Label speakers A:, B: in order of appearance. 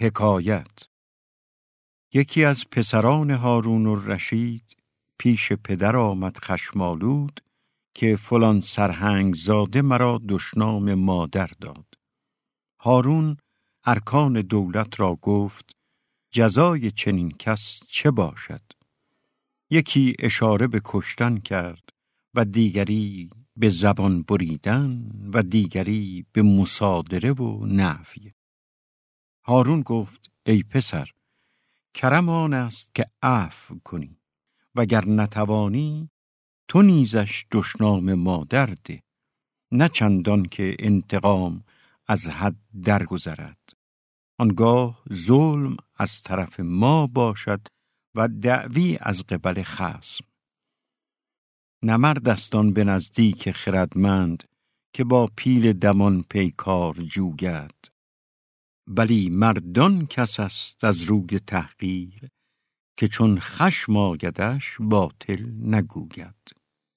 A: حکایت یکی از پسران هارون الرشید پیش پدر آمد خشمالود که فلان سرهنگ زاده مرا دشنام مادر داد. هارون ارکان دولت را گفت جزای چنین کس چه باشد؟ یکی اشاره به کشتن کرد و دیگری به زبان بریدن و دیگری به مصادره و نفی. هارون گفت ای پسر کرم آن است که عفو کنی وگر نتوانی تو نیزش دشنام مادر ده نه چندان که انتقام از حد درگذرد. آنگاه ظلم از طرف ما باشد و دعوی از قبل خصم. نمر دستان به نزدیک خردمند که با پیل دمان پیکار جوید. بلی مردان کس است از روی تحقیر که چون خشم آگدش باطل نگوید.